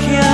can't